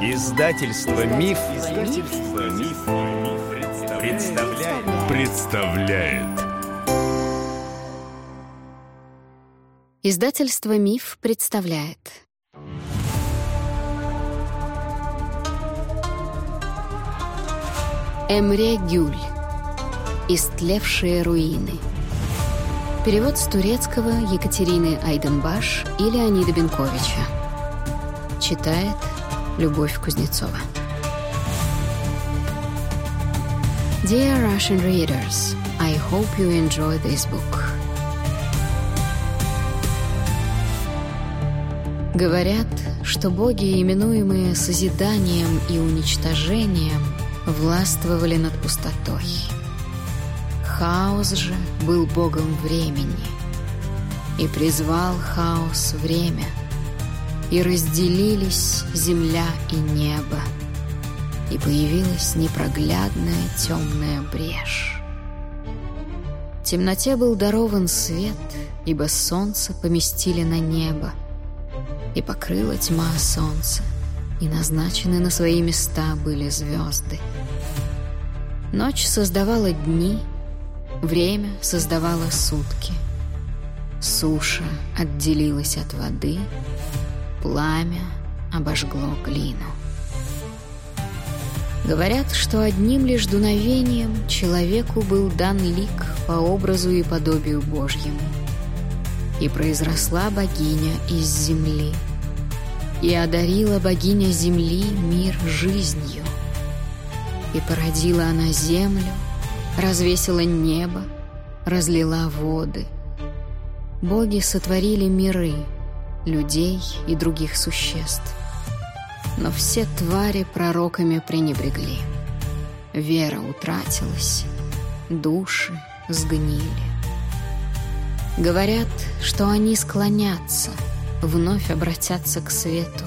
Издательство Миф, Издательство Миф, представляет. представляет. Издательство Миф представляет. Эмре Гюль. Истлевшие руины. Перевод с турецкого Екатерины Айденбаш и Леонида Бенковича. Читает Любовь Кузнецова. Dear Russian readers, I hope you enjoy this book. Говорят, что боги, именуемые созиданием и уничтожением, властвовали над пустотой. Хаос же был богом времени и призвал хаос время — и разделились земля и небо, и появилась непроглядная темная брешь. В темноте был дарован свет, ибо солнце поместили на небо, и покрыла тьма солнце, и назначены на свои места были звезды. Ночь создавала дни, время создавало сутки. Суша отделилась от воды — Пламя обожгло глину. Говорят, что одним лишь дуновением человеку был дан лик по образу и подобию Божьему. И произросла богиня из земли. И одарила богиня земли мир жизнью. И породила она землю, развесила небо, разлила воды. Боги сотворили миры — людей и других существ. Но все твари пророками пренебрегли. Вера утратилась, души сгнили. Говорят, что они склонятся, вновь обратятся к свету.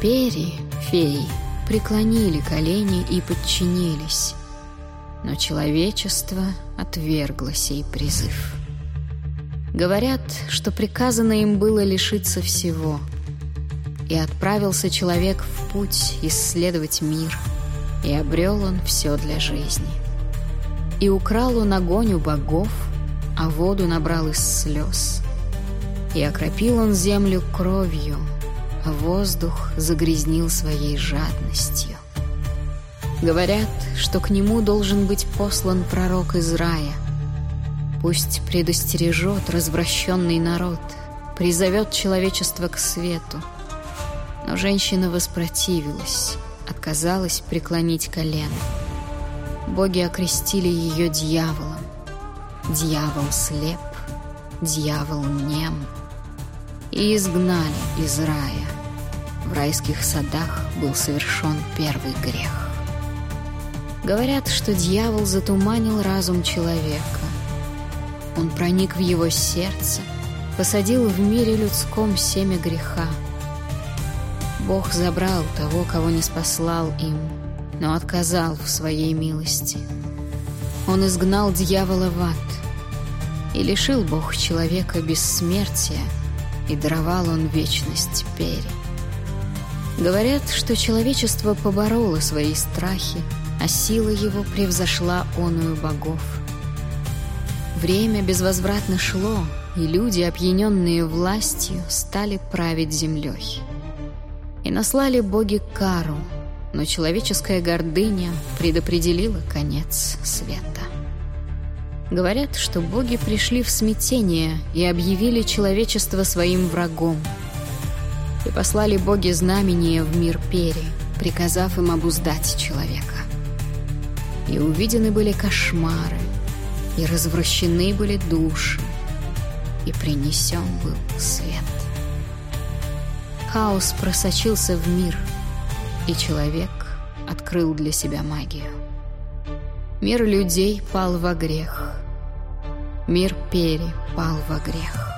Пери, феи, преклонили колени и подчинились, но человечество отвергло сей призыв. Говорят, что приказано им было лишиться всего. И отправился человек в путь исследовать мир, и обрел он все для жизни. И украл он огонь у богов, а воду набрал из слез. И окропил он землю кровью, а воздух загрязнил своей жадностью. Говорят, что к нему должен быть послан пророк из рая — Пусть предостережет развращенный народ, призовет человечество к свету. Но женщина воспротивилась, отказалась преклонить колено. Боги окрестили ее дьяволом. Дьявол слеп, дьявол нем. И изгнали из рая. В райских садах был совершен первый грех. Говорят, что дьявол затуманил разум человека, он проник в его сердце, посадил в мире людском семя греха. Бог забрал того, кого не спаслал им, но отказал в своей милости. Он изгнал дьявола в ад, и лишил Бог человека бессмертия, и даровал он вечность Пере. Говорят, что человечество побороло свои страхи, а сила его превзошла оную богов — Время безвозвратно шло, и люди, опьяненные властью, стали править землей. И наслали боги кару, но человеческая гордыня предопределила конец света. Говорят, что боги пришли в смятение и объявили человечество своим врагом. И послали боги знамения в мир Пери, приказав им обуздать человека. И увидены были кошмары, и развращены были души, и принесен был свет. Хаос просочился в мир, и человек открыл для себя магию. Мир людей пал во грех. Мир Пери пал во грех.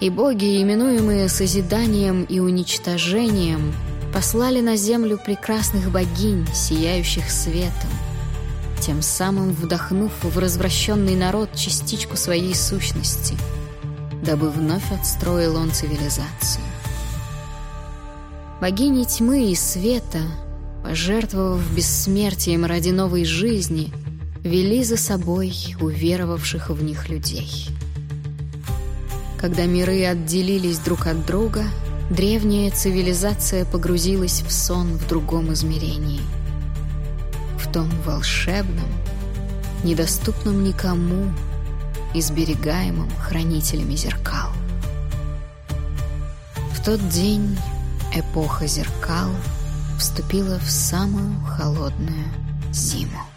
И боги, именуемые созиданием и уничтожением, послали на землю прекрасных богинь, сияющих светом, тем самым вдохнув в развращенный народ частичку своей сущности, дабы вновь отстроил он цивилизацию. Богини тьмы и света, пожертвовав бессмертием ради новой жизни, вели за собой уверовавших в них людей. Когда миры отделились друг от друга, древняя цивилизация погрузилась в сон в другом измерении. Том волшебном, недоступном никому, изберегаемом хранителями зеркал. В тот день эпоха зеркал вступила в самую холодную зиму.